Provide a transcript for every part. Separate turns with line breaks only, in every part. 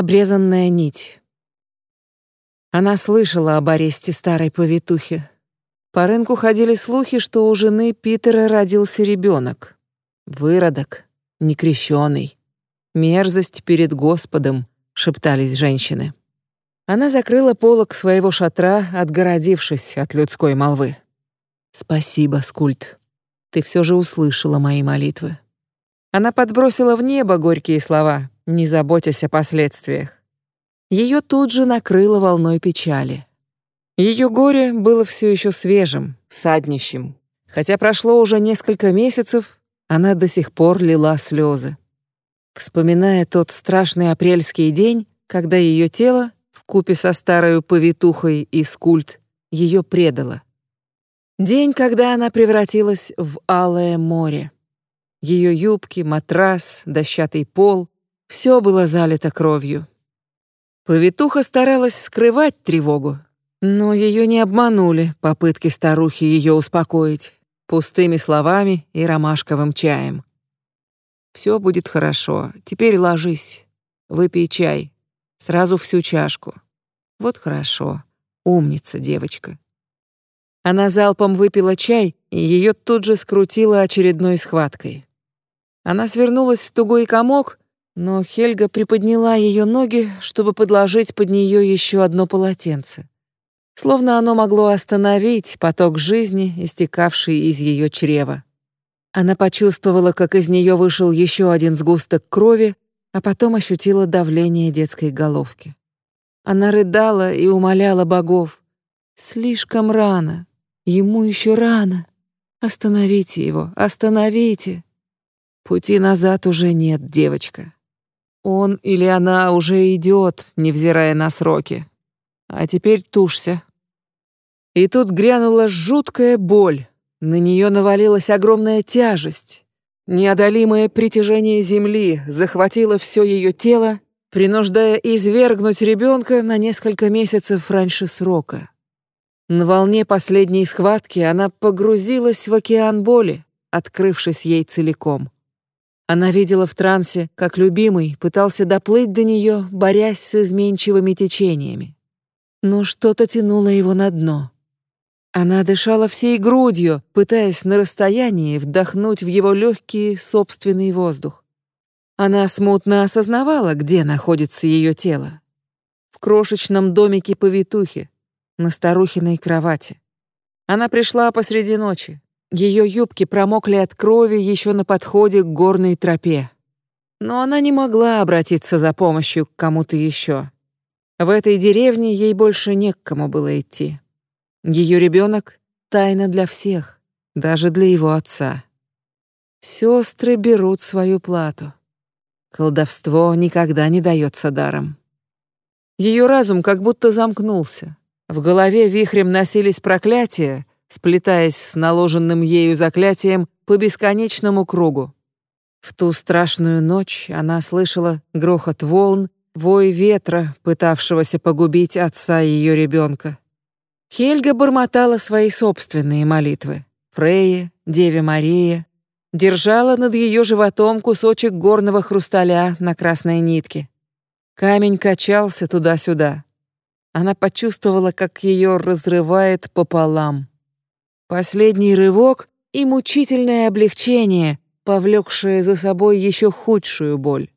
обрезанная нить. Она слышала об аресте старой повитухи. По рынку ходили слухи, что у жены Питера родился ребенок. Выродок, некрещенный. Мерзость перед Господом, шептались женщины. Она закрыла полог своего шатра, отгородившись от людской молвы. Спасибо, Скульт. Ты все же услышала мои молитвы. Она подбросила в небо горькие слова, не заботясь о последствиях. Ее тут же накрыло волной печали. Ее горе было все еще свежим, саднищем. Хотя прошло уже несколько месяцев, она до сих пор лила слезы. Вспоминая тот страшный апрельский день, когда ее тело, в купе со старой повитухой из культ, ее предало. День, когда она превратилась в алое море. Ее юбки, матрас, дощатый пол — все было залито кровью. Повитуха старалась скрывать тревогу, но ее не обманули попытки старухи ее успокоить пустыми словами и ромашковым чаем. Все будет хорошо. Теперь ложись, выпей чай, сразу всю чашку. Вот хорошо, умница девочка. Она залпом выпила чай, и ее тут же скрутило очередной схваткой. Она свернулась в тугой комок, но Хельга приподняла ее ноги, чтобы подложить под нее еще одно полотенце. Словно оно могло остановить поток жизни, истекавший из ее чрева. Она почувствовала, как из нее вышел еще один сгусток крови, а потом ощутила давление детской головки. Она рыдала и умоляла богов. «Слишком рано. Ему еще рано. Остановите его, остановите!» Пути назад уже нет, девочка. Он или она уже идет, невзирая на сроки. А теперь тушься. И тут грянула жуткая боль. На нее навалилась огромная тяжесть. Неодолимое притяжение земли захватило все ее тело, принуждая извергнуть ребенка на несколько месяцев раньше срока. На волне последней схватки она погрузилась в океан боли, открывшись ей целиком. Она видела в трансе, как любимый пытался доплыть до нее, борясь с изменчивыми течениями. Но что-то тянуло его на дно. Она дышала всей грудью, пытаясь на расстоянии вдохнуть в его легкие собственный воздух. Она смутно осознавала, где находится ее тело. В крошечном домике повитухи, на старухиной кровати. Она пришла посреди ночи, ее юбки промокли от крови еще на подходе к горной тропе. Но она не могла обратиться за помощью к кому-то еще. В этой деревне ей больше не к кому было идти. Ее ребенок — тайна для всех, даже для его отца. Сестры берут свою плату. Колдовство никогда не дается даром. Ее разум как будто замкнулся. В голове вихрем носились проклятия, сплетаясь с наложенным ею заклятием по бесконечному кругу. В ту страшную ночь она слышала грохот волн, вой ветра, пытавшегося погубить отца ее ребенка. Хельга бормотала свои собственные молитвы. Фрейе, Деве Мария, держала над ее животом кусочек горного хрусталя на красной нитке. Камень качался туда-сюда. Она почувствовала, как ее разрывает пополам. Последний рывок и мучительное облегчение, повлекшее за собой еще худшую боль.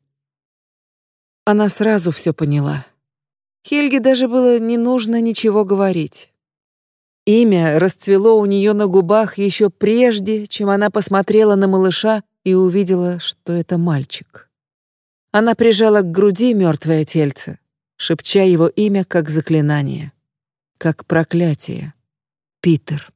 Она сразу все поняла. Хельге даже было не нужно ничего говорить. Имя расцвело у нее на губах еще прежде, чем она посмотрела на малыша и увидела, что это мальчик. Она прижала к груди мертвое тельце, шепча его имя как заклинание, как проклятие. Питер.